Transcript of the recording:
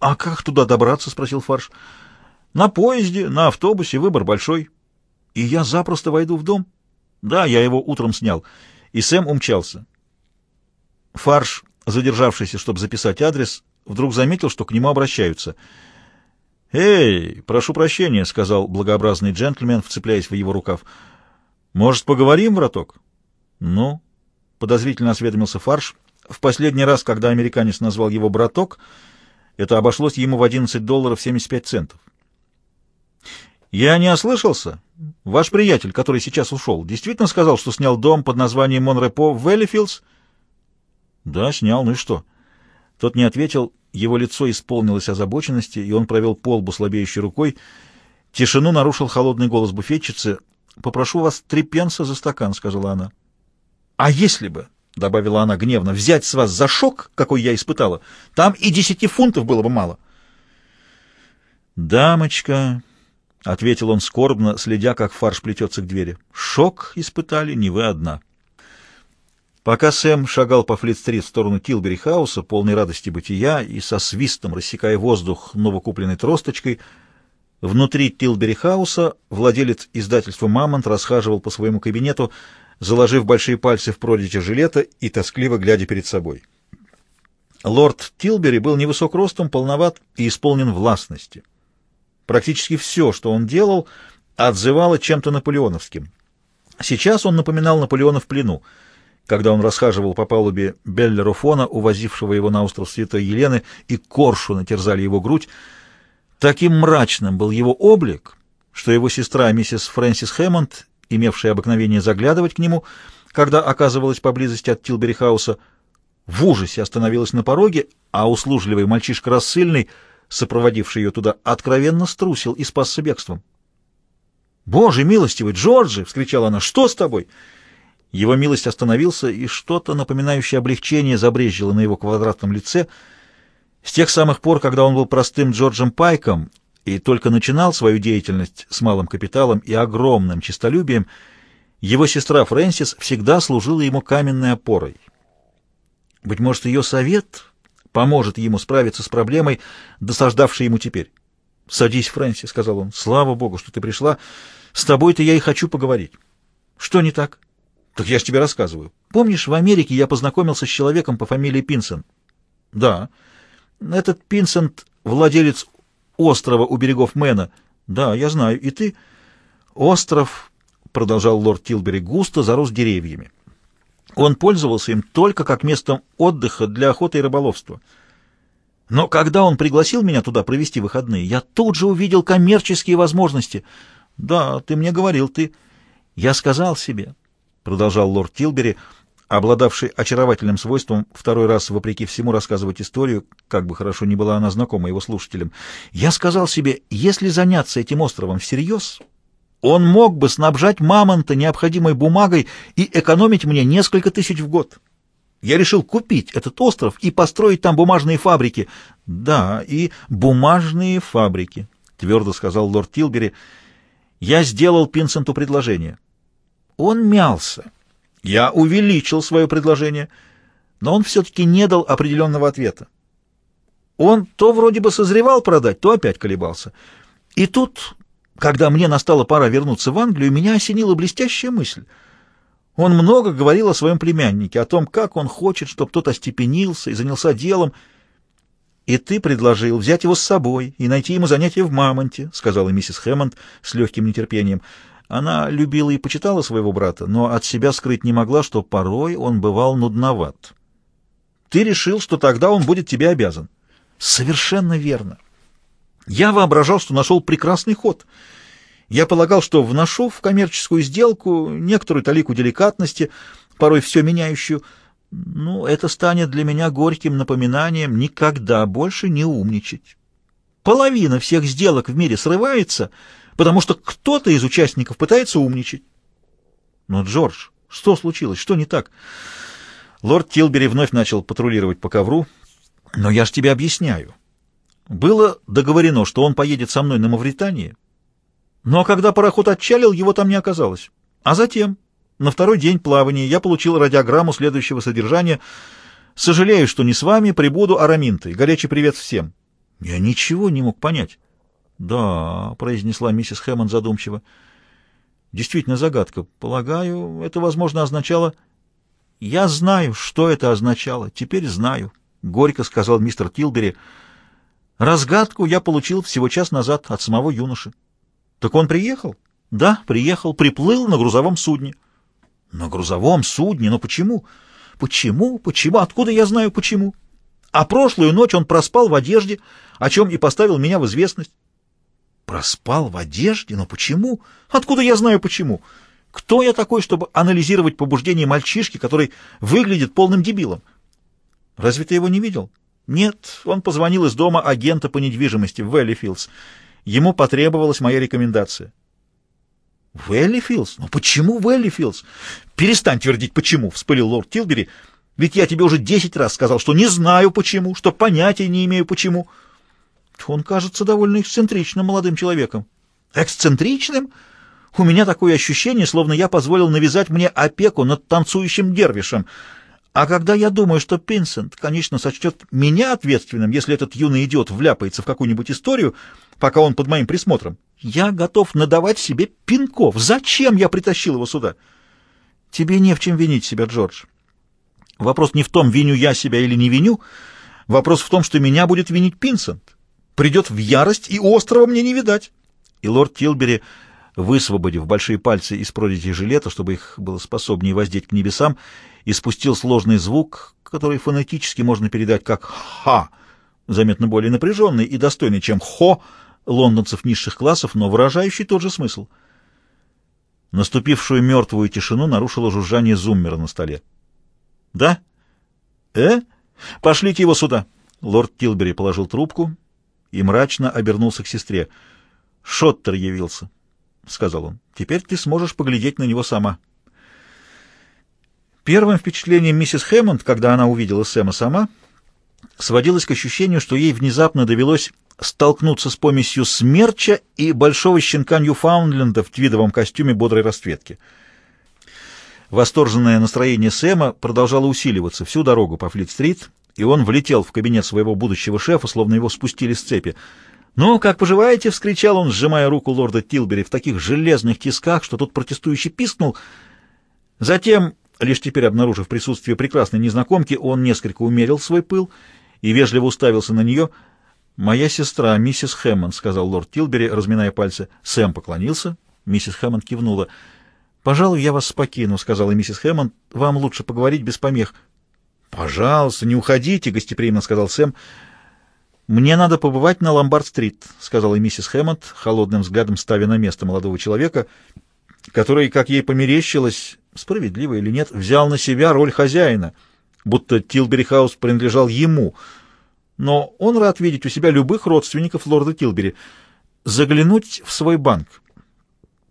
«А как туда добраться?» — спросил Фарш. «На поезде, на автобусе, выбор большой. И я запросто войду в дом?» «Да, я его утром снял». И Сэм умчался. Фарш, задержавшийся, чтобы записать адрес, вдруг заметил, что к нему обращаются. «Эй, прошу прощения», — сказал благообразный джентльмен, вцепляясь в его рукав. «Может, поговорим, браток?» «Ну?» — подозрительно осведомился Фарш. В последний раз, когда американец назвал его «браток», это обошлось ему в 11 долларов 75 центов. «Я не ослышался. Ваш приятель, который сейчас ушел, действительно сказал, что снял дом под названием Монрепо в Веллифилдс?» «Да, снял. Ну и что?» Тот не ответил, его лицо исполнилось озабоченности, и он провел полбу слабеющей рукой. Тишину нарушил холодный голос буфетчицы. «Попрошу вас три пенса за стакан», — сказала она. «А если бы?» — добавила она гневно, — взять с вас за шок, какой я испытала, там и десяти фунтов было бы мало. «Дамочка», — ответил он скорбно, следя, как фарш плетется к двери, — «шок испытали не вы одна». Пока Сэм шагал по Флит-стрит в сторону Тилбери-хауса, полный радости бытия и со свистом рассекая воздух новокупленной тросточкой, внутри Тилбери-хауса владелец издательства «Мамонт» расхаживал по своему кабинету, заложив большие пальцы в прорези жилета и тоскливо глядя перед собой. Лорд Тилбери был невысок ростом, полноват и исполнен властности. Практически все, что он делал, отзывало чем-то наполеоновским. Сейчас он напоминал Наполеона в плену — когда он расхаживал по палубе Беллерофона, увозившего его на остров Святой Елены, и коршу натерзали его грудь. Таким мрачным был его облик, что его сестра, миссис Фрэнсис Хэммонд, имевшая обыкновение заглядывать к нему, когда оказывалась поблизости от Тилбери-хауса, в ужасе остановилась на пороге, а услужливый мальчишка рассыльный, сопроводивший ее туда, откровенно струсил и спасся бегством. «Боже милостивый, Джорджи!» — вскричала она. «Что с тобой?» Его милость остановился, и что-то, напоминающее облегчение, забрезжило на его квадратном лице. С тех самых пор, когда он был простым Джорджем Пайком и только начинал свою деятельность с малым капиталом и огромным честолюбием, его сестра Фрэнсис всегда служила ему каменной опорой. Быть может, ее совет поможет ему справиться с проблемой, досаждавшей ему теперь. «Садись, Фрэнсис», — сказал он. «Слава Богу, что ты пришла. С тобой-то я и хочу поговорить». «Что не так?» Так я ж тебе рассказываю. Помнишь, в Америке я познакомился с человеком по фамилии Пинсент? Да. Этот Пинсент — владелец острова у берегов Мэна. Да, я знаю. И ты? Остров, — продолжал лорд Тилбери, — густо зарос деревьями. Он пользовался им только как местом отдыха для охоты и рыболовства. Но когда он пригласил меня туда провести выходные, я тут же увидел коммерческие возможности. Да, ты мне говорил, ты... Я сказал себе, продолжал лорд Тилбери, обладавший очаровательным свойством второй раз, вопреки всему, рассказывать историю, как бы хорошо ни была она знакома его слушателям. «Я сказал себе, если заняться этим островом всерьез, он мог бы снабжать мамонта необходимой бумагой и экономить мне несколько тысяч в год. Я решил купить этот остров и построить там бумажные фабрики. Да, и бумажные фабрики, — твердо сказал лорд Тилбери. Я сделал Пинсенту предложение». Он мялся. Я увеличил свое предложение, но он все-таки не дал определенного ответа. Он то вроде бы созревал продать, то опять колебался. И тут, когда мне настала пора вернуться в Англию, меня осенила блестящая мысль. Он много говорил о своем племяннике, о том, как он хочет, чтобы тот остепенился и занялся делом. «И ты предложил взять его с собой и найти ему занятие в Мамонте», — сказала миссис Хэммонд с легким нетерпением. Она любила и почитала своего брата, но от себя скрыть не могла, что порой он бывал нудноват. Ты решил, что тогда он будет тебе обязан. Совершенно верно. Я воображал, что нашел прекрасный ход. Я полагал, что вношу в коммерческую сделку некоторую талику деликатности, порой все меняющую. Ну, это станет для меня горьким напоминанием никогда больше не умничать. Половина всех сделок в мире срывается — потому что кто-то из участников пытается умничать. Но, Джордж, что случилось? Что не так? Лорд Тилбери вновь начал патрулировать по ковру. Но я же тебе объясняю. Было договорено, что он поедет со мной на Мавритании, но когда пароход отчалил, его там не оказалось. А затем, на второй день плавания, я получил радиограмму следующего содержания. «Сожалею, что не с вами, прибуду Араминтой. Горячий привет всем». Я ничего не мог понять. «Да», — произнесла миссис Хэммонд задумчиво. «Действительно загадка. Полагаю, это, возможно, означало...» «Я знаю, что это означало. Теперь знаю», — горько сказал мистер Тилбери. «Разгадку я получил всего час назад от самого юноши». «Так он приехал?» «Да, приехал. Приплыл на грузовом судне». «На грузовом судне? Но почему?» «Почему? Почему? Откуда я знаю, почему?» «А прошлую ночь он проспал в одежде, о чем и поставил меня в известность». Проспал в одежде? Но почему? Откуда я знаю почему? Кто я такой, чтобы анализировать побуждение мальчишки, который выглядит полным дебилом? Разве ты его не видел? Нет, он позвонил из дома агента по недвижимости в Вэллифилдс. Ему потребовалась моя рекомендация. Вэллифилдс? Но почему Вэллифилдс? Перестань твердить «почему», — вспылил лорд Тилбери. Ведь я тебе уже десять раз сказал, что не знаю почему, что понятия не имею почему. Он кажется довольно эксцентричным молодым человеком. Эксцентричным? У меня такое ощущение, словно я позволил навязать мне опеку над танцующим дервишем. А когда я думаю, что Пинсент, конечно, сочтет меня ответственным, если этот юный идиот вляпается в какую-нибудь историю, пока он под моим присмотром, я готов надавать себе пинков. Зачем я притащил его сюда? Тебе не в чем винить себя, Джордж. Вопрос не в том, виню я себя или не виню. Вопрос в том, что меня будет винить Пинсент придет в ярость, и острова мне не видать. И лорд Тилбери, высвободив большие пальцы из прорези жилета, чтобы их было способнее воздеть к небесам, испустил сложный звук, который фонетически можно передать как «ха», заметно более напряженный и достойный, чем «хо» лондонцев низших классов, но выражающий тот же смысл. Наступившую мертвую тишину нарушило жужжание зуммера на столе. «Да? Э? Пошлите его сюда!» Лорд Тилбери положил трубку и мрачно обернулся к сестре. «Шоттер явился», — сказал он. «Теперь ты сможешь поглядеть на него сама». Первым впечатлением миссис Хэммонд, когда она увидела Сэма сама, сводилось к ощущению, что ей внезапно довелось столкнуться с помесью смерча и большого щенка Ньюфаундленда в твидовом костюме бодрой расцветки. Восторженное настроение Сэма продолжало усиливаться всю дорогу по Флит-стрит, и он влетел в кабинет своего будущего шефа, словно его спустили с цепи. «Ну, как поживаете?» — вскричал он, сжимая руку лорда Тилбери в таких железных тисках, что тот протестующий пискнул. Затем, лишь теперь обнаружив присутствие прекрасной незнакомки, он несколько умерил свой пыл и вежливо уставился на нее. «Моя сестра, миссис Хэммонд», — сказал лорд Тилбери, разминая пальцы. Сэм поклонился. Миссис Хэммонд кивнула. «Пожалуй, я вас покину», — сказала миссис Хэммонд. «Вам лучше поговорить без помех». «Пожалуйста, не уходите», — гостеприимно сказал Сэм. «Мне надо побывать на Ломбард-стрит», — сказала миссис Хэммонд, холодным взглядом ставя на место молодого человека, который, как ей померещилось, справедливо или нет, взял на себя роль хозяина, будто Тилбери-хаус принадлежал ему. Но он рад видеть у себя любых родственников лорда Тилбери. Заглянуть в свой банк